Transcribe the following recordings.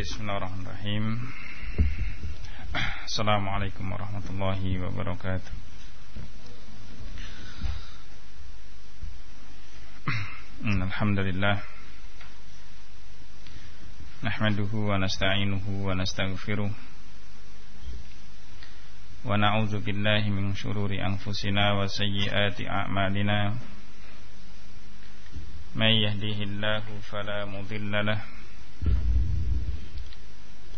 بسم الله الرحمن الرحيم السلام عليكم ورحمة الله وبركاته إن الحمد لله نحمده ونستعينه ونستغفره ونعوذ بالله من شرور أنفسنا وسيئات أعمالنا من يهديه الله فلا مضل له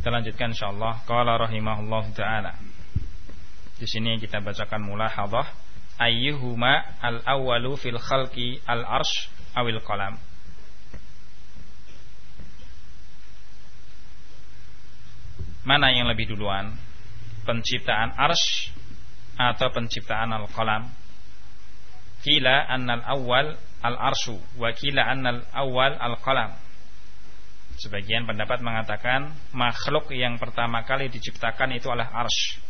Kita lanjutkan insyaallah. Qala rahimahullah taala. Di sini kita bacakan mulahadhah ayyuhuma al-awwalu fil khalqi al-arsh awil qalam. Mana yang lebih duluan? Penciptaan arsh atau penciptaan al-qalam? Kila annal awwal al-arshu wa kila annal awwal al-qalam. Sebagian pendapat mengatakan makhluk yang pertama kali diciptakan itu adalah arsh.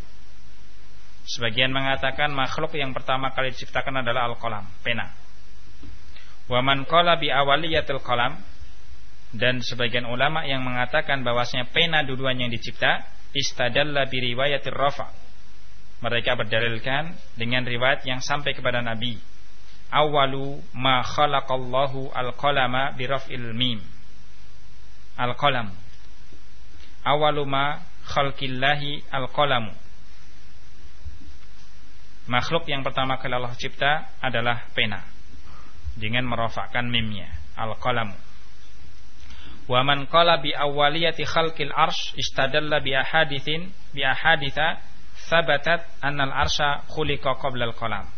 Sebagian mengatakan makhluk yang pertama kali diciptakan adalah al-qalam, pena. Waman qala bi awaliyatil qalam dan sebagian ulama yang mengatakan bahwasanya pena duluan yang dicipta istadalla bi riwayatir rafa. Mereka berdalilkan dengan riwayat yang sampai kepada Nabi. Awalu ma khalaqallahu al-qalama bi raf'il mim al-qalam. Awaluma khalqillahi al-qalamu. Makhluk yang pertama kali Allah cipta adalah pena dengan merofakkan mimnya al-qalamu. Wa man qala bi awwaliyati khalqil arsh istadalla bi ahadithin bi ahaditha thabatat anna al-arsha khuliqa qabla al-qalam.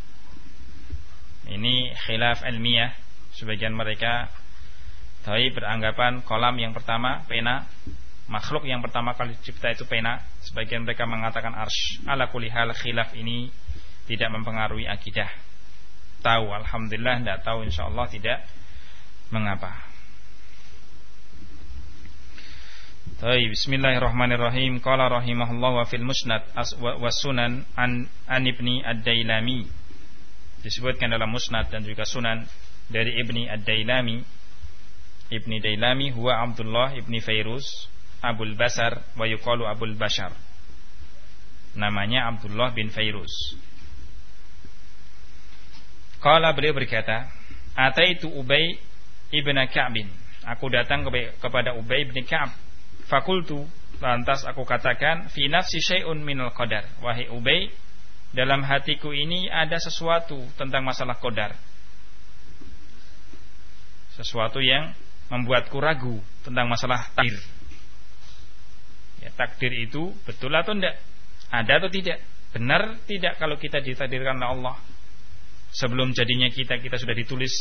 Ini khilaf ilmiah sebagian mereka tapi beranggapan kolam yang pertama pena. Makhluk yang pertama kali dicipta itu pena. Sebagian mereka mengatakan arsh. Ala kulihal khilaf ini Tidak mempengaruhi akidah. Tahu Alhamdulillah Tidak tahu insyaAllah tidak. Mengapa? Tapi Bismillahirrahmanirrahim. Qala rahimahullah wa fil musnad wa sunan an, an ibni ad-dailami. Disebutkan dalam musnad dan juga sunan Dari ibni ad-dailami ibni Dailami huwa Abdullah ibni Fairuz Abul Basar wa yuqalu Abul Bashar. Namanya Abdullah bin Fairuz. Qala beliau berkata Ataitu Ubay ibn Ka'bin Aku datang kepada Ubay bin Ka'b. Fakultu Lantas aku katakan Fi nafsi syai'un minal qadar. Wahai Ubay Dalam hatiku ini ada sesuatu Tentang masalah qadar. Sesuatu yang membuatku ragu tentang masalah takdir. Ya, takdir itu betul atau tidak? Ada atau tidak? Benar tidak kalau kita ditakdirkan oleh Allah? Sebelum jadinya kita kita sudah ditulis.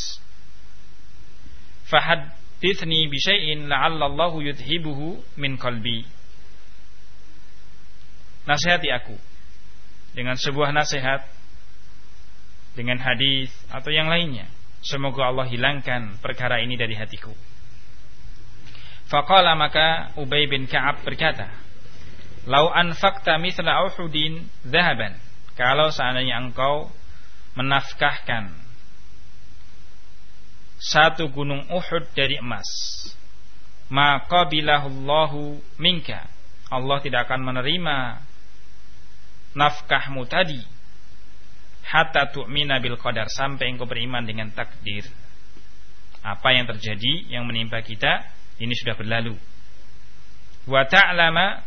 Fahadithni bisyai'in la'allallahu yudhibuhu min qalbi. Nasihati aku dengan sebuah nasihat dengan hadis atau yang lainnya. Semoga Allah hilangkan perkara ini dari hatiku. Faqala maka Ubay bin Ka'ab berkata, "Lau anfaqta mithla Uhudin dhahaban." Kalau seandainya engkau menafkahkan satu gunung Uhud dari emas, maka bilahullahu minka. Allah tidak akan menerima nafkahmu tadi hatta tu'mina bil qadar sampai engkau beriman dengan takdir. Apa yang terjadi yang menimpa kita ini sudah berlalu. Wa ta'lama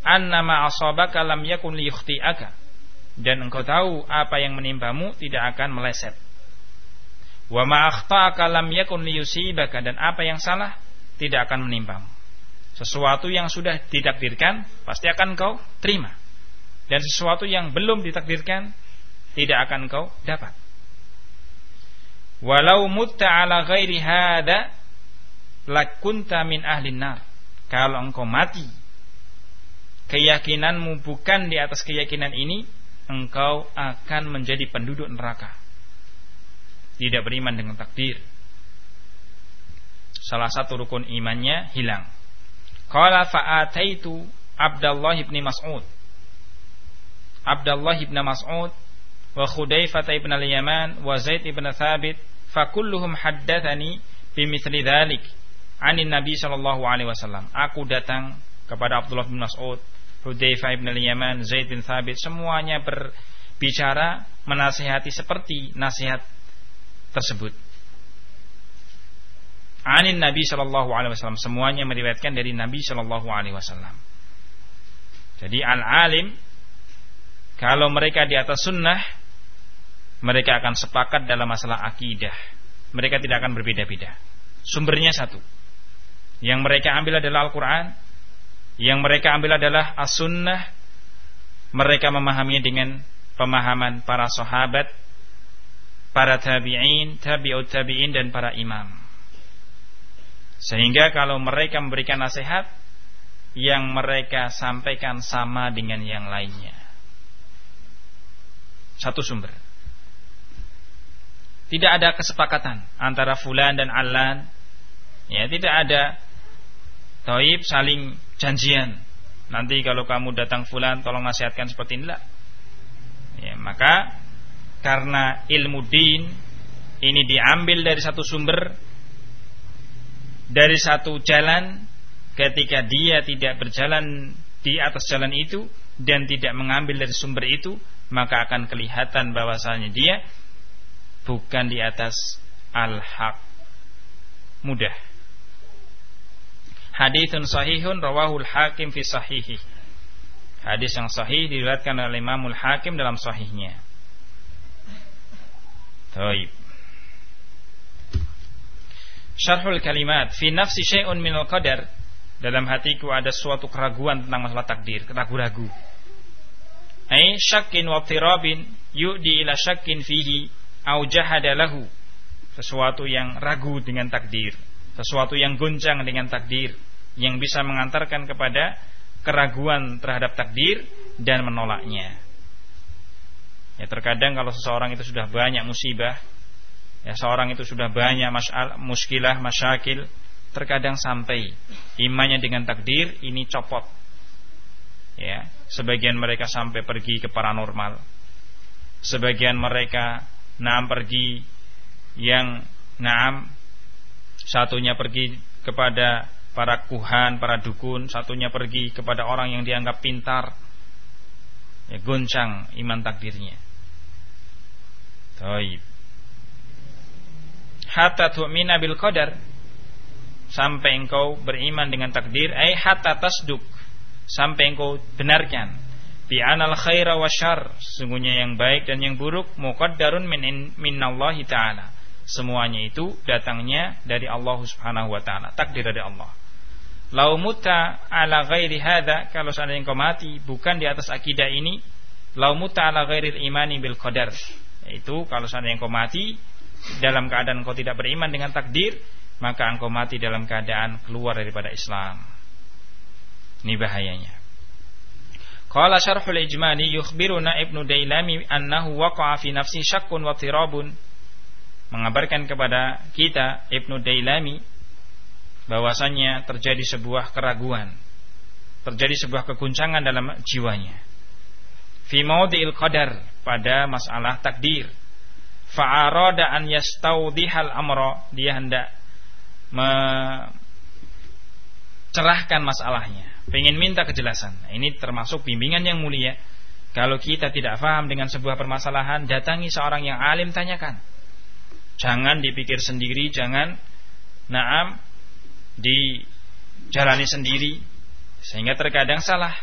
anna ma asabaka lam yakun liyukhti'aka. Dan engkau tahu apa yang menimpamu tidak akan meleset. Wa ma akhta'aka lam yakun liyusibaka dan apa yang salah tidak akan menimpamu. Sesuatu yang sudah ditakdirkan pasti akan kau terima. Dan sesuatu yang belum ditakdirkan tidak akan kau dapat. Walau mutta ala ghairi hada lakunta min ahli nar. kalau engkau mati keyakinanmu bukan di atas keyakinan ini engkau akan menjadi penduduk neraka. Tidak beriman dengan takdir. Salah satu rukun imannya hilang. Qala fa'ataitu Abdullah ibn Mas'ud. Abdullah ibn Mas'ud wa Khudaifah ibn al-Yaman wa Zaid ibn Thabit fakulluhum haddathani bimithli dhalik anin Nabi sallallahu alaihi wasallam. Aku datang kepada Abdullah bin Mas'ud, Hudzaifah bin Al-Yaman, Zaid bin Thabit, semuanya berbicara menasihati seperti nasihat tersebut. Anin Nabi sallallahu alaihi wasallam, semuanya meriwayatkan dari Nabi sallallahu alaihi wasallam. Jadi al-alim kalau mereka di atas sunnah mereka akan sepakat dalam masalah akidah. Mereka tidak akan berbeda-beda. Sumbernya satu. Yang mereka ambil adalah Al-Quran. Yang mereka ambil adalah As-Sunnah. Mereka memahaminya dengan pemahaman para sahabat Para tabi'in, tabi'ut tabi'in dan para imam. Sehingga kalau mereka memberikan nasihat Yang mereka sampaikan sama dengan yang lainnya. Satu sumber. Tidak ada kesepakatan antara fulan dan alan Ya, tidak ada Taib saling janjian. Nanti kalau kamu datang fulan tolong nasihatkan seperti inilah. Ya, maka karena ilmu din ini diambil dari satu sumber dari satu jalan ketika dia tidak berjalan di atas jalan itu dan tidak mengambil dari sumber itu maka akan kelihatan bahwasanya dia bukan di atas al-haq mudah hadithun sahihun rawahul hakim fi sahihi. Hadis yang sahih diriwayatkan oleh Imamul Hakim dalam sahihnya. Taib. Syarhul kalimat fi nafsi syai'un minal qadar dalam hatiku ada suatu keraguan tentang masalah takdir, ragu-ragu. Ai syakkin wa tirabin yu'di ila syakkin fihi au jahada lahu. Sesuatu yang ragu dengan takdir, sesuatu yang goncang dengan takdir yang bisa mengantarkan kepada keraguan terhadap takdir dan menolaknya. Ya terkadang kalau seseorang itu sudah banyak musibah, ya seorang itu sudah banyak masalah, muskilah, masyakil, terkadang sampai imannya dengan takdir ini copot. Ya, sebagian mereka sampai pergi ke paranormal. Sebagian mereka naam pergi yang naam satunya pergi kepada para kuhan, para dukun, satunya pergi kepada orang yang dianggap pintar. Ya, goncang iman takdirnya. Taib. Hatta tu'mina bil qadar. Sampai engkau beriman dengan takdir, ai hatta tasduk. Sampai engkau benarkan. Bi anal khaira wa syar sungguhnya yang baik dan yang buruk muqaddarun min minallahi taala. Semuanya itu datangnya dari Allah Subhanahu wa taala. Takdir dari Allah Lau muta ala ghairi hadha kalau seandainya engkau mati bukan di atas akidah ini, lau muta ala ghairil imani bil qadar. Yaitu kalau seandainya engkau mati dalam keadaan engkau tidak beriman dengan takdir, maka engkau mati dalam keadaan keluar daripada Islam. Ini bahayanya. Qala syarhul ijmani yukhbiruna Ibnu Dailami annahu waqa'a fi nafsi syakkun wa tirabun. Mengabarkan kepada kita Ibnu Dailami bahwasannya terjadi sebuah keraguan, terjadi sebuah keguncangan dalam jiwanya. Fi maudhi'il qadar pada masalah takdir. Fa'arada an yastaudihal amra, dia hendak mencerahkan masalahnya, pengen minta kejelasan. Nah, ini termasuk bimbingan yang mulia. Kalau kita tidak paham dengan sebuah permasalahan, datangi seorang yang alim tanyakan. Jangan dipikir sendiri, jangan naam dijalani sendiri sehingga terkadang salah.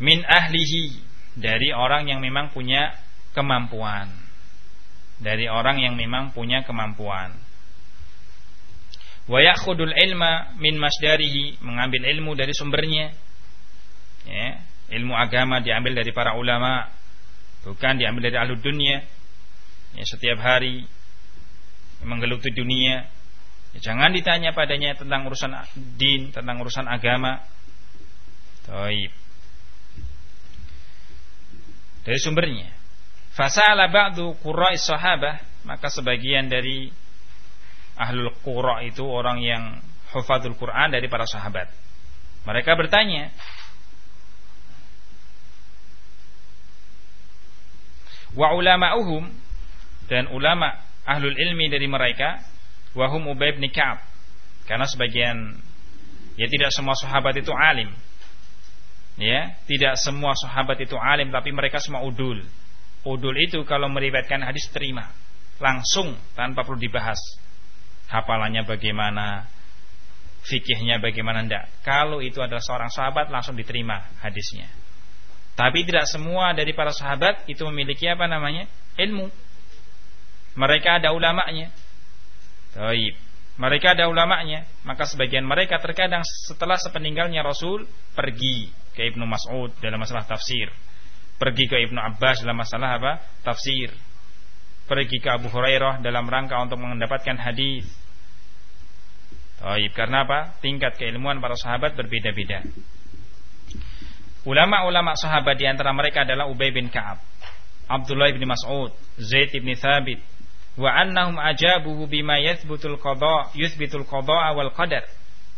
Min ahlihi dari orang yang memang punya kemampuan. Dari orang yang memang punya kemampuan. Wa ilma min masdarihi, mengambil ilmu dari sumbernya. Ya, ilmu agama diambil dari para ulama, bukan diambil dari ahlu dunia. Ya, setiap hari menggeluti dunia Ya, jangan ditanya padanya tentang urusan din, tentang urusan agama. Taib. Dari sumbernya. Fasala ba'du qurra'is sahabah, maka sebagian dari ahlul qura itu orang yang hafadzul Quran dari para sahabat. Mereka bertanya, wa ulama'uhum dan ulama ahlul ilmi dari mereka wahum Ubay bin Ka'ab. Karena sebagian ya tidak semua sahabat itu alim. Ya tidak semua sahabat itu alim tapi mereka semua udul. Udul itu kalau meriwayatkan hadis terima. Langsung tanpa perlu dibahas. Hafalannya bagaimana fikihnya bagaimana ndak. Kalau itu adalah seorang sahabat langsung diterima hadisnya. Tapi tidak semua dari para sahabat itu memiliki apa namanya? Ilmu mereka ada ulamanya Taib. Mereka ada ulamanya, maka sebagian mereka terkadang setelah sepeninggalnya Rasul pergi ke Ibnu Mas'ud dalam masalah tafsir, pergi ke Ibnu Abbas dalam masalah apa? Tafsir. Pergi ke Abu Hurairah dalam rangka untuk mendapatkan hadis. Taib. Karena apa? Tingkat keilmuan para sahabat berbeda-beda. Ulama-ulama sahabat di antara mereka adalah Ubay bin Ka'ab, Abdullah bin Mas'ud, Zaid bin Thabit, wa annahum ajabuhu bima yathbutul qada yuthbitul qada wal qadar.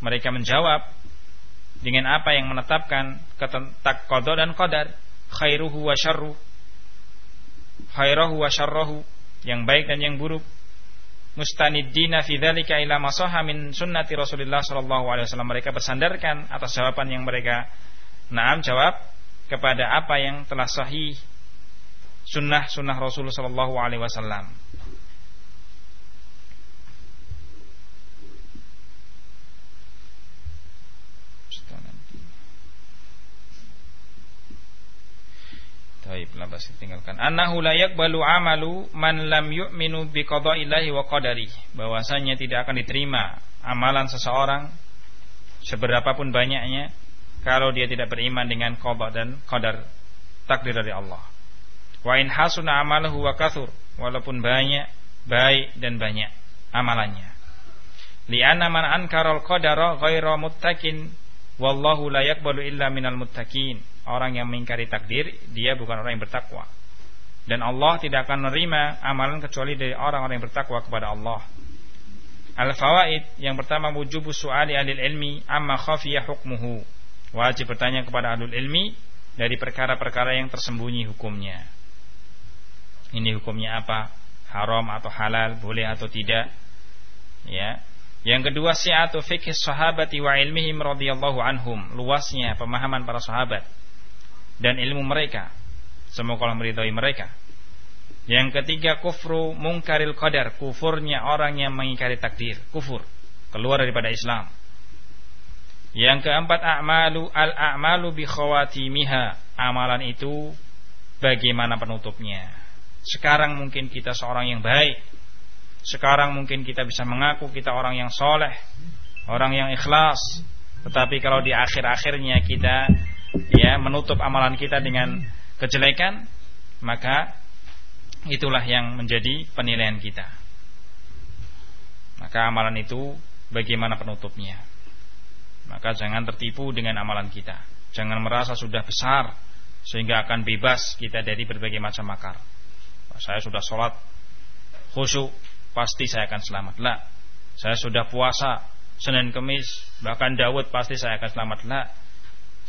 Mereka menjawab dengan apa yang menetapkan ketentak qada dan qadar. Khairuhu wa syarru khairahu wa syarrahu. Yang baik dan yang buruk. Mustaniddina fi dzalika ila masaha min sunnati Rasulullah sallallahu alaihi wasallam. Mereka bersandarkan atas jawaban yang mereka naam jawab kepada apa yang telah sahih sunnah sunnah Rasulullah sallallahu alaihi wasallam Taib labas tinggalkan. Annahu la yaqbalu amalu man lam yu'minu bi qada'illahi wa qadari. Bahwasanya tidak akan diterima amalan seseorang seberapapun banyaknya kalau dia tidak beriman dengan qada dan qadar takdir dari Allah. Wa in hasuna amaluhu wa kathur, walaupun banyak baik dan banyak amalannya. Li'anna man ankaral qadara ghaira muttaqin wallahu la yaqbalu illa minal muttaqin orang yang mengingkari takdir dia bukan orang yang bertakwa dan Allah tidak akan menerima amalan kecuali dari orang-orang yang bertakwa kepada Allah. Al-fawaid yang pertama wujubu su'ali alil ilmi amma khafiya hukmuhu. Wajib bertanya kepada alul ilmi dari perkara-perkara yang tersembunyi hukumnya. Ini hukumnya apa? Haram atau halal, boleh atau tidak? Ya. Yang kedua si'atu fikih sahabati wa ilmihim radhiyallahu anhum, luasnya pemahaman para sahabat dan ilmu mereka. Semoga Allah meridhai mereka. Yang ketiga kufru mungkaril qadar, kufurnya orang yang mengingkari takdir, kufur, keluar daripada Islam. Yang keempat a'malu al-a'malu bi khawatimiha. Amalan itu bagaimana penutupnya. Sekarang mungkin kita seorang yang baik. Sekarang mungkin kita bisa mengaku kita orang yang soleh, orang yang ikhlas. Tetapi kalau di akhir-akhirnya kita ya menutup amalan kita dengan kejelekan maka itulah yang menjadi penilaian kita. Maka amalan itu bagaimana penutupnya? Maka jangan tertipu dengan amalan kita. Jangan merasa sudah besar sehingga akan bebas kita dari berbagai macam makar. Saya sudah sholat khusyuk pasti saya akan selamat. Lah saya sudah puasa Senin Kemis bahkan Dawud pasti saya akan selamat. Lah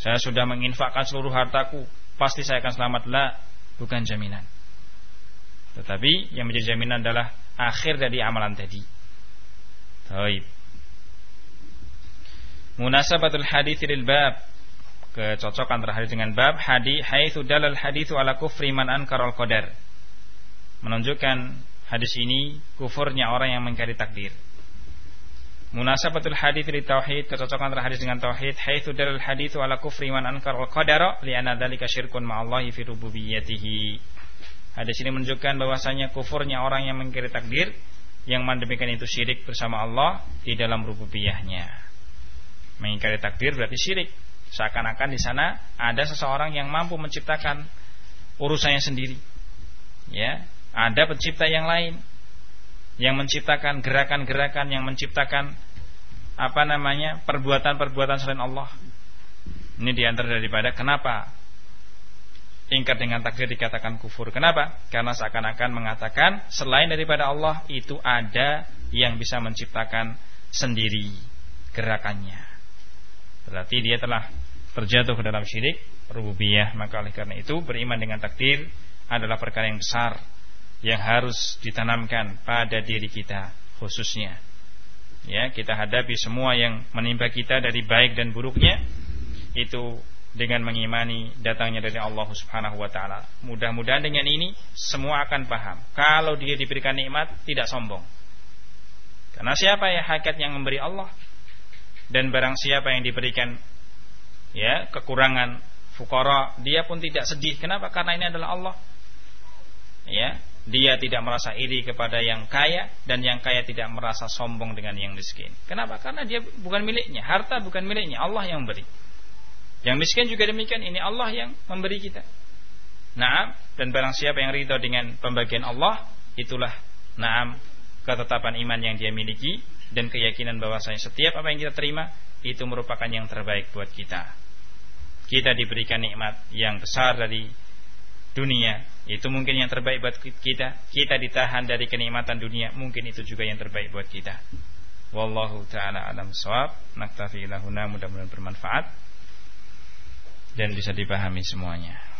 saya sudah menginfakkan seluruh hartaku, pasti saya akan selamat. La, bukan jaminan. Tetapi yang menjadi jaminan adalah akhir dari amalan tadi. Taib. Munasabatul hadis lil bab kecocokan terhadap dengan bab hadis haitsu dalal haditsu ala kufri man ankaral qadar menunjukkan hadis ini kufurnya orang yang mengingkari takdir Munasabatul hadits li tauhid kecocokan terhadis dengan tauhid haitsu dalal haditsu ala kufri man ankar al qadara li anna dzalika syirkun ma'allahi fi rububiyyatihi. Hadis ini menunjukkan bahwasanya kufurnya orang yang mengkiri takdir yang demikian itu syirik bersama Allah di dalam rububiyahnya. Mengingkari takdir berarti syirik. Seakan-akan di sana ada seseorang yang mampu menciptakan urusannya sendiri. Ya, ada pencipta yang lain yang menciptakan gerakan-gerakan yang menciptakan apa namanya perbuatan-perbuatan selain Allah. Ini diantar daripada kenapa ingkar dengan takdir dikatakan kufur. Kenapa? Karena seakan-akan mengatakan selain daripada Allah itu ada yang bisa menciptakan sendiri gerakannya. Berarti dia telah terjatuh ke dalam syirik rububiyah. Maka oleh karena itu beriman dengan takdir adalah perkara yang besar yang harus ditanamkan pada diri kita khususnya. Ya, kita hadapi semua yang menimpa kita dari baik dan buruknya itu dengan mengimani datangnya dari Allah Subhanahu wa taala. Mudah-mudahan dengan ini semua akan paham. Kalau dia diberikan nikmat tidak sombong. Karena siapa ya hakikat yang memberi Allah dan barang siapa yang diberikan ya kekurangan fukara dia pun tidak sedih. Kenapa? Karena ini adalah Allah. Ya, dia tidak merasa iri kepada yang kaya dan yang kaya tidak merasa sombong dengan yang miskin. Kenapa? Karena dia bukan miliknya, harta bukan miliknya, Allah yang memberi. Yang miskin juga demikian, ini Allah yang memberi kita. Naam, dan barang siapa yang ridho dengan pembagian Allah, itulah naam ketetapan iman yang dia miliki dan keyakinan bahwasanya setiap apa yang kita terima itu merupakan yang terbaik buat kita. Kita diberikan nikmat yang besar dari dunia itu mungkin yang terbaik buat kita. Kita ditahan dari kenikmatan dunia mungkin itu juga yang terbaik buat kita. Wallahu taala alam sawab naktafi ilahuna mudah-mudahan bermanfaat. Dan bisa dipahami semuanya